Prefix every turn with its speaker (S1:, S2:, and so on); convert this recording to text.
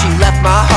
S1: She left my